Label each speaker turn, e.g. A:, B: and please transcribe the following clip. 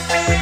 A: Música